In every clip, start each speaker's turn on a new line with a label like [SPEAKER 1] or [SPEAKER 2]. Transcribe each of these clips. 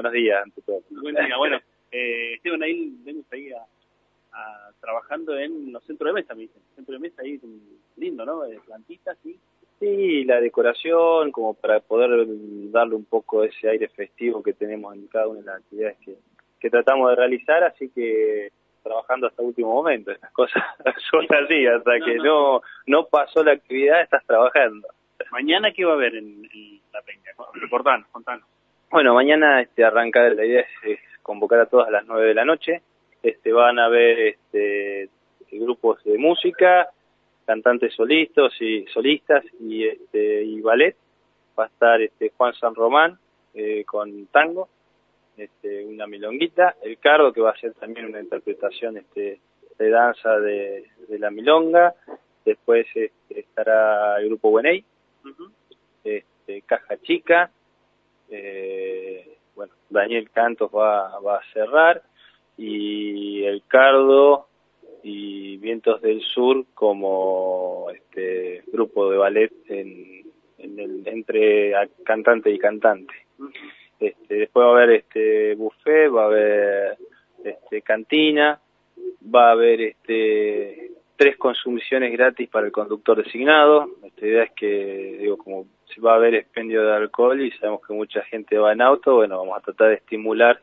[SPEAKER 1] buenos días ante todo.
[SPEAKER 2] Buen día, bueno, eh, Esteban, ahí venimos ahí a, a, trabajando en los centros de mesa, me dicen. Centro de mesa ahí lindo, ¿no? De plantitas, sí.
[SPEAKER 1] Sí, la decoración, como para poder darle un poco ese aire festivo que tenemos en cada una de las actividades que, que tratamos de realizar, así que trabajando hasta último momento, estas cosas son así, hasta que no, no pasó la actividad, estás trabajando.
[SPEAKER 2] ¿Mañana qué va a haber en, la peña? Reportanos, contanos.
[SPEAKER 1] Bueno, mañana este, arranca, la idea es, convocar a todas a las nueve de la noche. Este, van a haber este, grupos de música, cantantes solistas y solistas y, este, y ballet. Va a estar este, Juan San Román eh, con tango, este, una milonguita, el cardo que va a ser también una interpretación este, de danza de, de la milonga. Después este, estará el grupo Bueney, este, Caja Chica, eh, bueno, Daniel Cantos va, va a cerrar y el Cardo y Vientos del Sur como este grupo de ballet en, el, entre cantante y cantante. Este, después va a haber este buffet, va a haber este cantina, va a haber este tres consumiciones gratis para el conductor designado. Esta idea es que, digo, como si va a haber expendio de alcohol y sabemos que mucha gente va en auto, bueno, vamos a tratar de estimular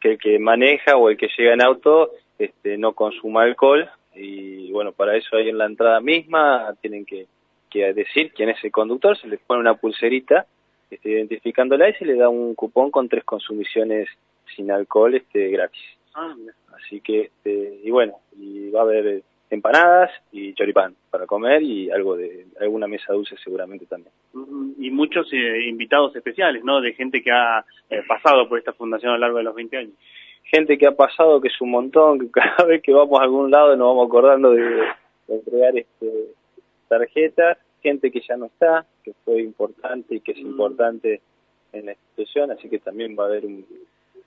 [SPEAKER 1] que el que maneja o el que llega en auto este, no consuma alcohol y bueno, para eso ahí en la entrada misma tienen que, que decir quién es el conductor, se les pone una pulserita este, identificándola y se le da un cupón con tres consumiciones sin alcohol este gratis. Ah, Así que, este, y bueno, y va a haber empanadas y choripán para comer y algo de alguna mesa dulce seguramente también.
[SPEAKER 2] Y muchos eh, invitados especiales, ¿no? De gente que ha eh, pasado por esta fundación a lo largo de los 20 años.
[SPEAKER 1] Gente que ha pasado, que es un montón, que cada vez que vamos a algún lado nos vamos acordando de, entregar este, tarjetas, gente que ya no está, que fue importante y que es mm. importante en la institución, así que también va a haber un,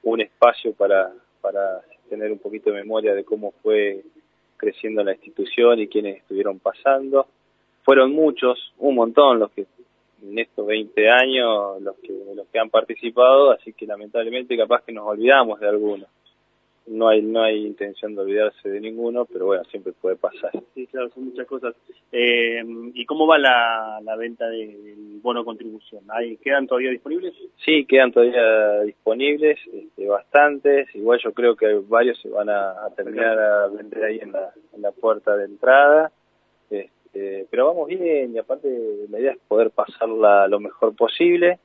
[SPEAKER 1] un espacio para, para tener un poquito de memoria de cómo fue creciendo la institución y quienes estuvieron pasando. Fueron muchos, un montón los que en estos 20 años los que los que han participado, así que lamentablemente capaz que nos olvidamos de algunos. No hay no hay intención de olvidarse de ninguno, pero bueno, siempre puede pasar.
[SPEAKER 2] Sí, claro, son muchas cosas. Eh, ¿Y cómo va la, la venta del bono contribución? ¿Hay, ¿Quedan todavía disponibles?
[SPEAKER 1] Sí, quedan todavía disponibles, este, bastantes. Igual yo creo que varios se van a, terminar a vender ahí en la, en la puerta de entrada. Este, pero vamos bien y aparte la idea es poder pasarla lo mejor posible.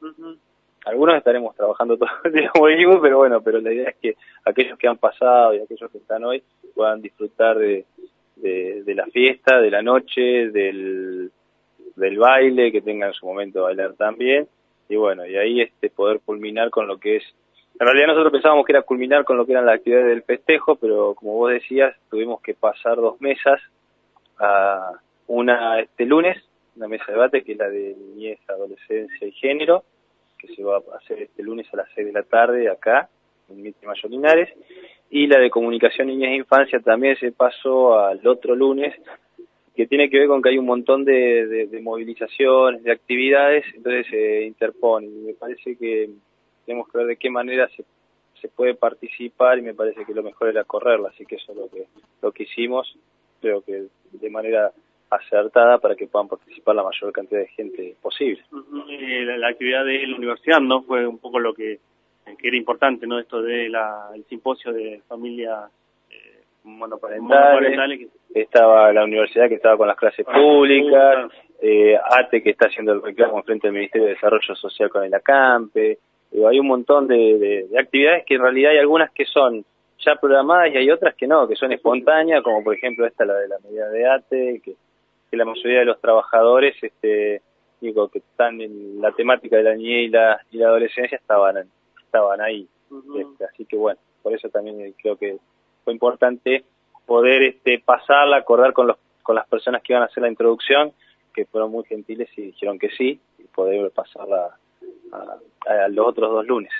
[SPEAKER 1] Algunos estaremos trabajando todo el día como pero bueno, pero la idea es que aquellos que han pasado y aquellos que están hoy puedan disfrutar de, de, la fiesta, de la noche, del, del baile, que tengan su momento bailar también. Y bueno, y ahí este poder culminar con lo que es en realidad nosotros pensábamos que era culminar con lo que eran las actividades del festejo, pero como vos decías, tuvimos que pasar dos mesas a, una este lunes, una mesa de debate que es la de niñez, adolescencia y género, que se va a hacer este lunes a las 6 de la tarde acá, en Mitre Mayor Linares, y la de comunicación niñez e infancia también se pasó al otro lunes, que tiene que ver con que hay un montón de, de, movilizaciones, de actividades, entonces se interpone. Y me parece que tenemos que ver de qué manera se, se puede participar y me parece que lo mejor era correrla, así que eso es lo que, lo que hicimos, creo que de manera acertada para que puedan participar la mayor cantidad de gente posible.
[SPEAKER 2] la, actividad de la universidad no fue un poco lo que, que era importante, ¿no? Esto de la, el simposio de familias eh, monoparentales.
[SPEAKER 1] Estaba la universidad que estaba con las clases públicas, eh, ATE que está haciendo el reclamo frente al Ministerio de Desarrollo Social con el ACAMPE. hay un montón de, de actividades que en realidad hay algunas que son ya programadas y hay otras que no, que son espontáneas, como por ejemplo esta, la de la medida de ATE, que la mayoría de los trabajadores, este, digo, que están en la temática de la niñez y la, y la adolescencia estaban, estaban ahí. Este, así que bueno, por eso también creo que fue importante poder este, pasarla, acordar con, los, con las personas que iban a hacer la introducción, que fueron muy gentiles y dijeron que sí, y poder pasarla a los otros dos lunes.